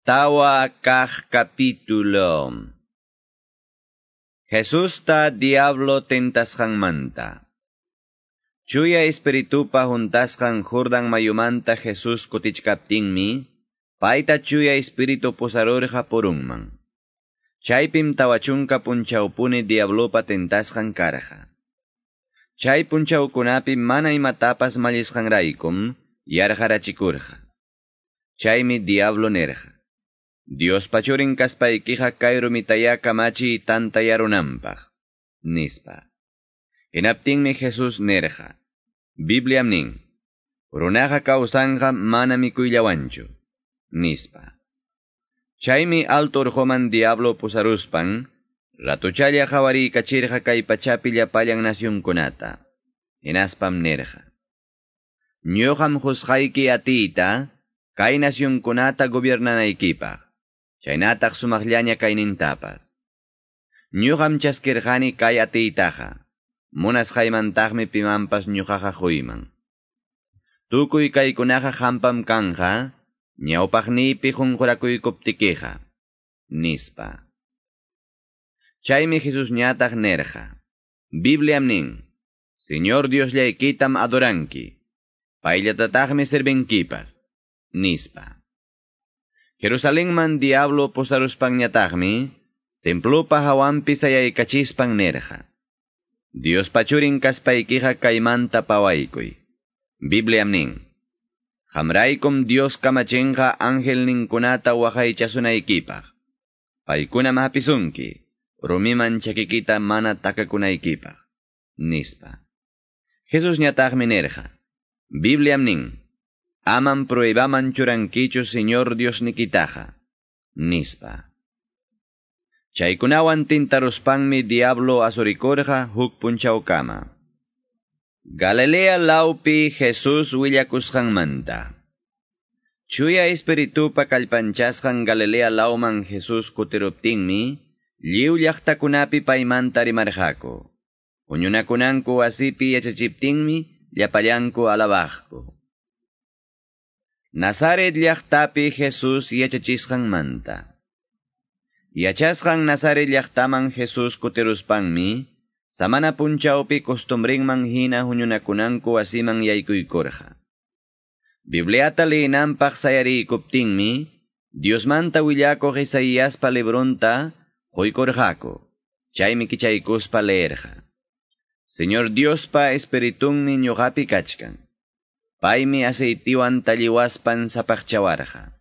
Tawa kah capítulo. Jesús ta diablo tentasjan manta. Chuya espiritupa juntasjan Jordan mayumanta Jesús mi, paita chuya espiritu posarorja porunman. Chaypim tawachunka punchaupuni diablopa tentasjan karja. Chay punchaukunapi mana imatapas mallisjanraykum, yarjarachikurja. Chaymi diablo nerja. Dios pachurin kaspaykiqa kayru mitaya kamachi tanta yarunampaq, nispa. mi Jesús nerja. Biblia nin, runaqa kawsanqa mana mikuyllawanchu, nispa. Chaymi alto urhoman diablo pusaruspan, ratuchalla hawari kachirqa kay pachapi llapallan nasyunkunata, inaspam nerja. Ñuqam husqayki atiyta, kay nasyunkunata gobernanaykipaq. Chaynataq sumaqllaña kaynintapas. Ñuqam chaskirqani kay atiytaqa. Munasqaymantaqmi pimanpas ñuqaqa huyman. Tukuy kaykunaqa hampam kanja, ñawpaqniypi hunqurakuykuptikiqa. Nispa. Chaymi Jesus ñataq nerja. Bibliam nin, Señor Dios llaikitam adoranki, payllatataqmi serbenkipas. Nispa. Jerusalén man diablo posaruspangñataqmi, templopa hawampi sayaykachispan nerja. Dios pachurin kaspaykiqa kaymanta pawaykuy. Biblia nin. Hamraykum Dios kamachenqa ángel ninkunata waqaychasunaykipaq. Paykuna mahapisunki, rumiman chakikita mana takakunaykipaq. Nispa. Jesus ñataqmi nerja. Biblia nin. Aman prohibaman churankichu Señor Dios nikitaja, nispa. Chaykunawan tintaruspanmi diablo azorikorja huk punchaukama. Galilea laupi Jesús manta. Chuya espiritupa kalpanchasqan Galilea lauman Jesús kutiruptinmi, lliw llaqtakunapi paymanta rimarjako. Puñunakunanku asipi yachachiptinmi, llapallanku alabajku. Nazaret llaqtapi Jesús manta. Yachasqan Nazaret llaqtaman Jesús kutiruspanmi, samana punchawpi man hina huñunakunanku asiman yaykuykurqa. Bibliata leenanpaq sayarikuptinmi, Diosmanta willakuq Isaíaspa libronta quykurqaku, chaymi kichaykuspa leerqa. Señor Diospa espiritunmi ñuqapi kachkan. Paimi aceitiwan talliwaspan sapaqchawarqa.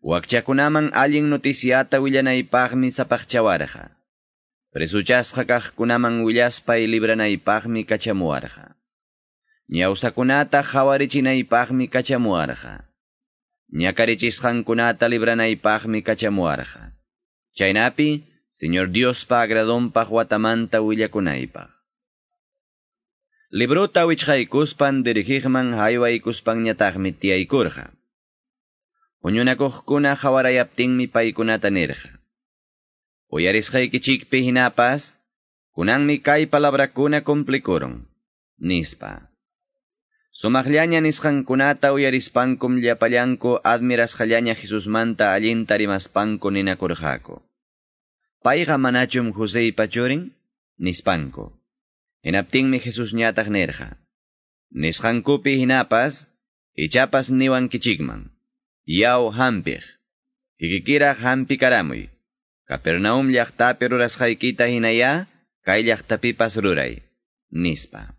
Wakchakunaman allin noticiata willanaypaqmi sapaqchawarqa. Presuchasqa kaqkunaman willaspay libranaypaqmi kachamuwarqa. Ñawsakunata hawarichinaypaqmi kachamuwarqa. Ñakarichisqankunata libranaypaqmi kachamuwarqa. Chaynapi, Señor Diospa agradonpaq watamanta willakunaypaq. Librota wichqaykuspan dirigigman haywaykuspan ñataqmi tiyaykurqa. Huñunakuqkuna hawarayaptinmi paykunata nirqa. Uyarisqaykichikpi hinapas, kunanmi kay palabrakuna kumplikuron, nispa. Sumaqllaña nisqankunata uyarispankum llapallanku admirasqallaña Jesusmanta allinta rimaspanku ninakurqaku. Payqa manachum Joseypa churin? Nispanku. Mi Jesús ñataq nerja. Nisqankupi hinapas, ichapas niwan kichikman. Yaw hampij. Hikikira hampi karamuy. Capernaum llaqtapi rurasqaykita hinaya, kay llaqtapipas ruray. Nispa.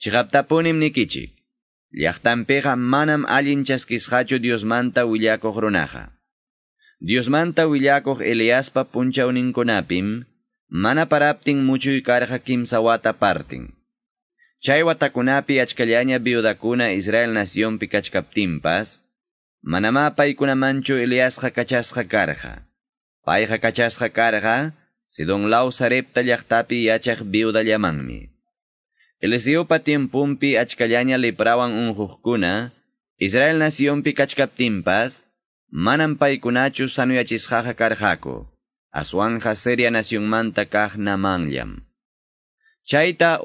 Chiqaptapunim nikichik. Llaqtanpiqa manam allin chaskisqachu Diosmanta willakuq runaqa. Diosmanta willakuq Eliaspa punchawninkunapim, mana paraptin muchuy karqa kimsa wata partin. Chay watakunapi achkallaña viudakuna Israel nacionpi kachkaptinpas, manama paykunamanchu Eliasqa kachasqa karqa. Payqa kachasqa karqa, sidon law sarepta llaqtapi yachaq viudallamanmi. Eliseopa tiempumpi achkallaña liprawan unhuqkuna, Israel nacionpi kachkaptinpas, manam paykunachu sanuyachisqaqa karqaku. Aswanja seria nacionmanta kahna manllam. Chayta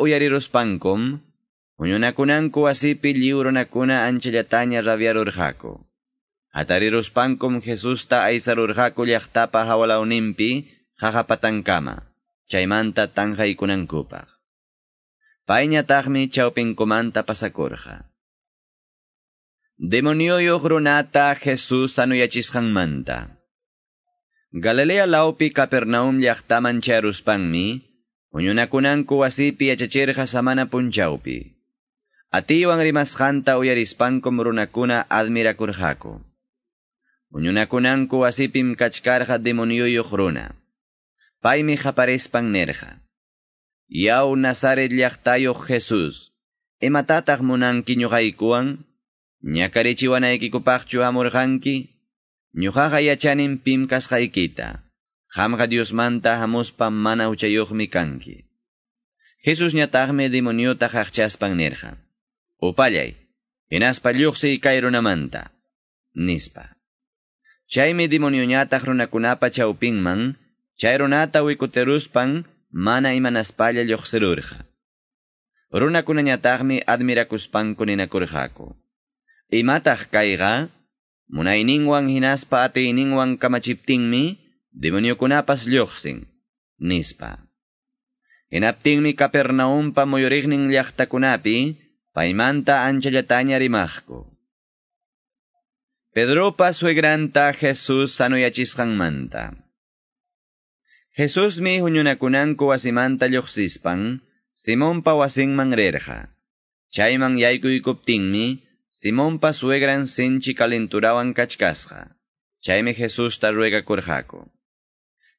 Hatariruspankum Jesusta aysarurqaku llaqtapa hawalaunimpi qaqapatankama, chaymanta tanqaykunankupaq. Payñataqmi chawpinkumanta pasakurqa. Demonioyoq runata Jesús sanuyachisqanmanta. Galilea laupi Capernaum llaqtaman charuspanmi, uñunakunanku wasipi yachachirqa samana punchawpi. Atiwan rimasqanta uyarispankum runakuna admirakurqaku. Uñunakunanku wasipim kachkarqa demonioyoq runa. Paymi qaparispan nerqa. Yaw Nazaret llaqtayoq Jesús, imatataq munanki ñuqaykuwan, ñakarichiwanaykikupaqchu amurqanki, ñuqaqa yachanin pim kasqaykita, qamqa Diosmanta hamuspa mana uchayuqmi kanki. Jesús ñataqmi demoniota qaqchaspan nirqa. Upallay, hinaspa lluqsiy kay runamanta, nispa. Chaymi demonioñataq runakunapa chawpinman, chay runata wikuteruspan mana imanaspalla lluqsirurqa. Runakunañataqmi admirakuspanku ninakurqaku. Imataq kayqa, munayninwan hinaspa atiyninwan kamachiptinmi, demoniokunapas lluqsin, nispa. Hinaptinmi Capernaumpa muyuriqnin llaqtakunapi, paymanta anchallataña rimaqku. Pedropa suegranta Jesus sanuyachisqanmanta. Jesusmi huñunakunanku wasimanta lluqsispan, Simonpa wasinman rirqa. Chayman yaykuykuptinmi, Simonpa suegran sinchi calenturawan kachkasqa. Chaymi Jesusta ruegakurqaku.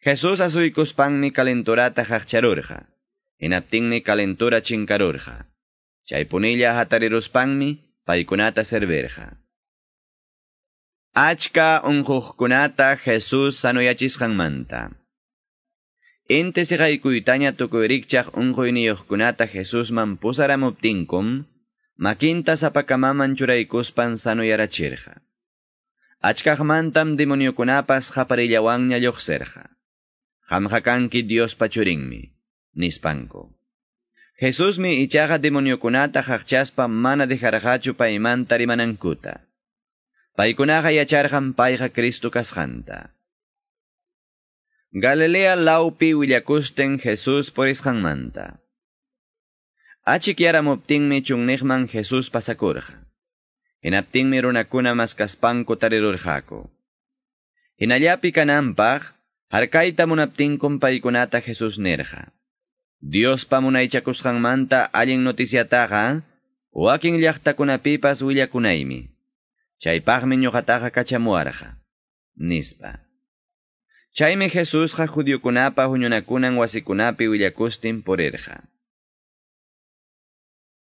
Jesús asuykuspanmi calenturata haqcharurqa. Hinaptinmi calentura chinkarurqa. Chay punilla hatariruspanmi paykunata servirqa. Achka unquqkunata Jesús sanuyachisqanmanta. Inti siqaykuytaña tukuyrikchaq unquyniyuqkunata Jesúsman pusaramuptinkum, makinta sapakamaman churaykuspan sanuyarachirqa. Achkaqmantam demoniokunapas qaparillawanña lluqsirqa. Qamqa kanki Diospa churinmi, nispanku. Jesusmi ichaqa demoniokunata haqchaspa mana dejarqachu paymanta rimanankuta. Paykunaqa yacharqan payqa Cristo kasqanta. Galilea laupi willakusten Jesús porisqanmanta. Achik yaramuptinmi chunniqman Jesús pasakurqa. Hinaptinmi runakuna maskaspanku tarirurqaku. Hinallapi kananpaq, harkayta munaptinkum paykunata Jesús nirqa. Diospa munaychakusqanmanta allin noticiataqa, wakin llaqtakunapipas willakunaymi. Chaypaqmi ñuqataqa kachamuarqa, nispa. Chaymi Jesusqa judiokunapa huñunakunan wasikunapi willakustin purirqa.